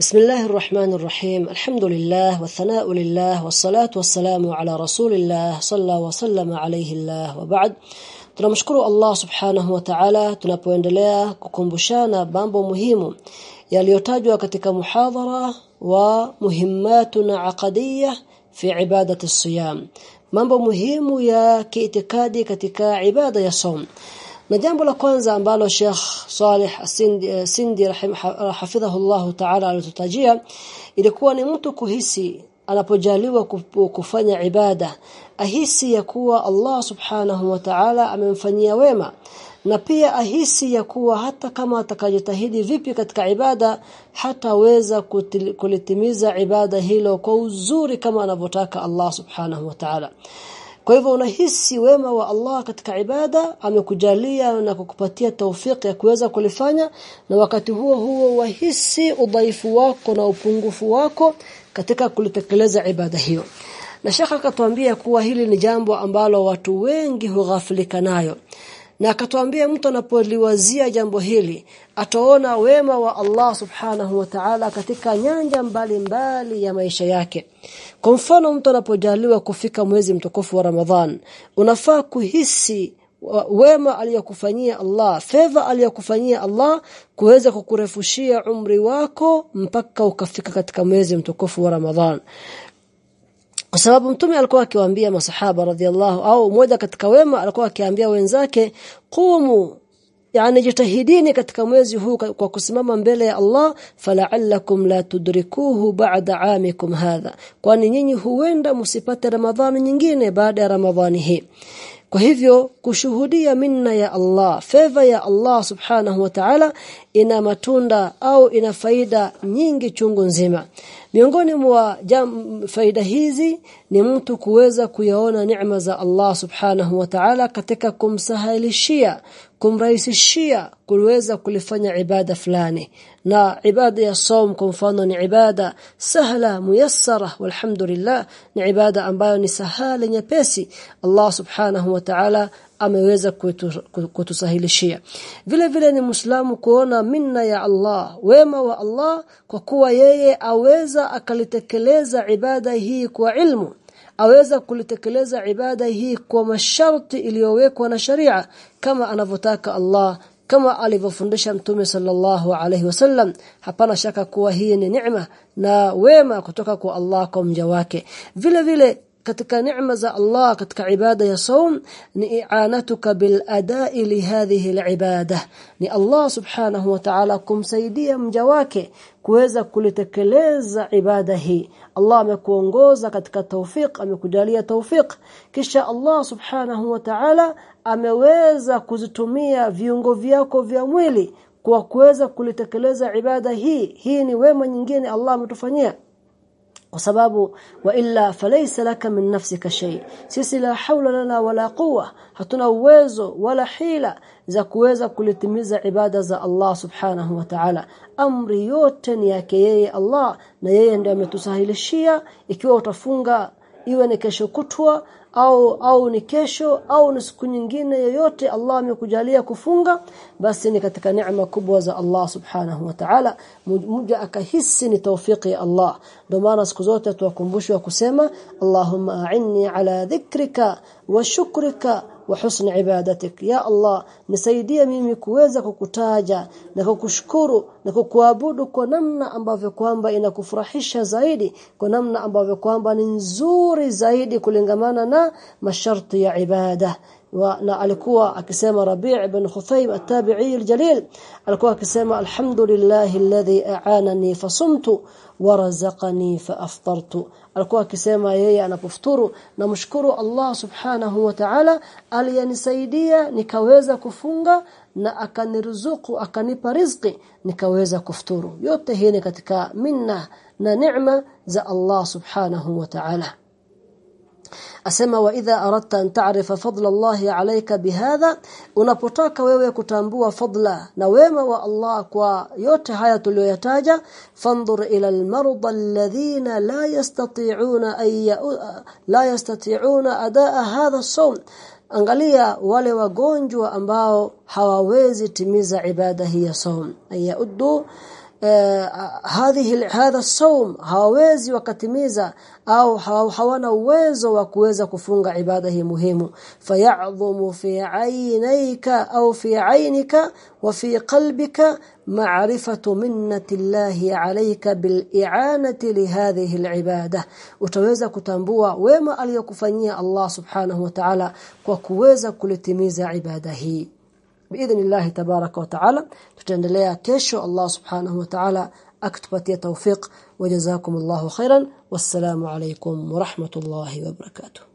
بسم الله الرحمن الرحيم الحمد لله والثناء لله والصلاة والسلام على رسول الله صلى وسلم عليه الله وبعد tunamshukuru Allah subhanahu wa ta'ala tunapoendelea kukumbushana mambo muhimu yaliyotajwa katika muhadhara wa muhimmatuna aqadiyya fi ibadati as-siyam mambo muhimu ya kiitikadi katika ibada ya som na jambo la kwanza ambalo Sheikh Saleh Sindi, Sindi hafidhahullah ta'ala alitutajia ilikuwa ni mtu kuhisi anapojaliwa kufanya ibada ahisi ya kuwa Allah subhanahu wa ta'ala amemfanyia wema na pia ahisi ya kuwa hata kama atakajitahidi vipi katika ibada hataweza kulitimiza ibada hilo kwa uzuri kama anavyotaka Allah subhanahu wa ta'ala kwa hivyo unahisi wema wa Allah katika ibada amekujalia na kukupatia taufiki ya kuweza kulifanya na wakati huo huo wahisi udhaifu wako na upungufu wako katika kulitekeleza ibada hiyo. Na shekha akatuambia kuwa hili ni jambo ambalo watu wengi hughafilika nayo. Na akatuambia mtu anapoliwazia jambo hili ataona wema wa Allah subhanahu wa ta'ala katika nyanja mbalimbali mbali ya maisha yake kwa mfano mtu anapojaliwa kufika mwezi mtukufu wa Ramadhan unafaa kuhisi wema aliyokufanyia Allah fedha aliyokufanyia Allah kuweza kukurefushia umri wako mpaka ukafika katika mwezi mtukufu wa Ramadhan. Kwa sababu mtume alikuwa akiwaambia masahaba radhiallahu au mmoja katika wema alikuwa akiambia wenzake qumu yani jitahidini katika mwezi huu kwa kusimama mbele ya Allah fala'allakum la tudrikuhu ba'da amikum hadha. Kwani nyinyi huenda msipate ramadhani nyingine baada ya ramadhani hii. Kwa hivyo kushuhudia minna ya Allah feva ya Allah subhanahu wa ta'ala ina matunda au ina faida nyingi chungu nzima miongoni mwa faida hizi ni mtu kuweza kuyaona neema za Allah subhanahu wa ta'ala katika kumsahilishia kumrahisishia kuweza kulifanya ibada fulani. Na ibada ya saum kwa mfano ni ibada sahla muyassara walhamdulillah ni ibada ambayo ni sahali nyepesi. Allah subhanahu wa ta'ala ameweza kutusahilishia vile vile ni muislamu kuona minna ya Allah wema wa Allah kwa kuwa yeye aweza akalitekeleza ibada hii kwa ilmu. Aweza kulitekeleza ibada hii kwa masharti iliyowekwa na sharia kama anavyotaka Allah kama alivyofundisha mtume sallallahu alaihi wasallam hapana shaka kuwa hii ni neema na wema kutoka kwa Allah kwa mja wake. Vile vile katika neema za Allah katika ibada ya saum ni i'anatuka bil ada'i li hadhihi al ibada. Ni Allah subhanahu wa ta'ala kumsaidia mja wake kuweza kulitekeleza ibada hii. Allah amekuongoza katika tawfik amekujalia tawfik kisha Allah subhanahu wa ta'ala ameweza kuzitumia viungo vyako vya mwili kwa kuweza kulitekeleza ibada hii. Hii ni wema nyingine Allah ametufanyia kwa sababu wa illa falaysa laka min nafsika shay. Sisi la haula lana wala quwa hatuna uwezo wala hila za kuweza kulitimiza ibada za Allah subhanahu wa ta'ala. Amri yote ni yake yeye Allah na yeye ndiye ametusahilishia. Ikiwa utafunga iwe ni kesho kutwa au au ni kesho au ni siku nyingine yoyote Allah amekujalia kufunga basi ni katika neema kubwa za Allah subhanahu wa ta'ala. Mja akahisi ni tawfiki ya Allah. Ndio maana siku zote tuwakumbushwa kusema Allahumma a'inni ala dhikrika wa shukrika wa husni ibadatik. Ya Allah nisaidie mimi kuweza kukutaja na kukushukuru na kukuabudu kwa namna ambavyo kwamba inakufurahisha zaidi kwa namna ambavyo kwamba ni nzuri zaidi kulingamana na masharti ya ibada na alikuwa akisema Rabi' ibn Khuthaym at-Tabi'i al-Jalil alikuwa akisema alhamdulillahi alladhi a'anani fasumtu warazaqani faaftartu alikuwa akisema yeye anapofuturu namshukuru Allah subhanahu wa ta'ala aliyenisaidia nikaweza kufunga na akaniruzuku akanipa riziki nikaweza kufuturu. Yote hii ni katika minna na neema za Allah subhanahu wa ta'ala asema wa idha aradta an ta'rifa fadla Allah alayka bihadha unapotaka wewe kutambua fadla na wema wa Allah kwa yote haya tuliyoyataja fanzur ila almarda alladhina la yastati'una ay la yastati'una adaa hadha as-sawm. Angalia wale wagonjwa ambao hawawezi timiza ibada hii ya saum ayaudu hadhihi hadha saum hawezi wakatimiza au hawana uwezo wa kuweza kufunga ibada hii muhimu. Fayadhumu fi aynaika au fi aynika wa fi qalbika ma'rifatu minnati llahi alayka bil i'anati li hadhihi al utaweza kutambua wema aliyokufanyia Allah subhanahu wa ta'ala kwa kuweza kulitimiza ibada hii بإذن الله تبارك وتعالى. تتندليا كشو الله سبحانه وتعالى اكتبتي توفيق وجزاكم الله خيرا. والسلام عليكم ورحمة الله وبركاته.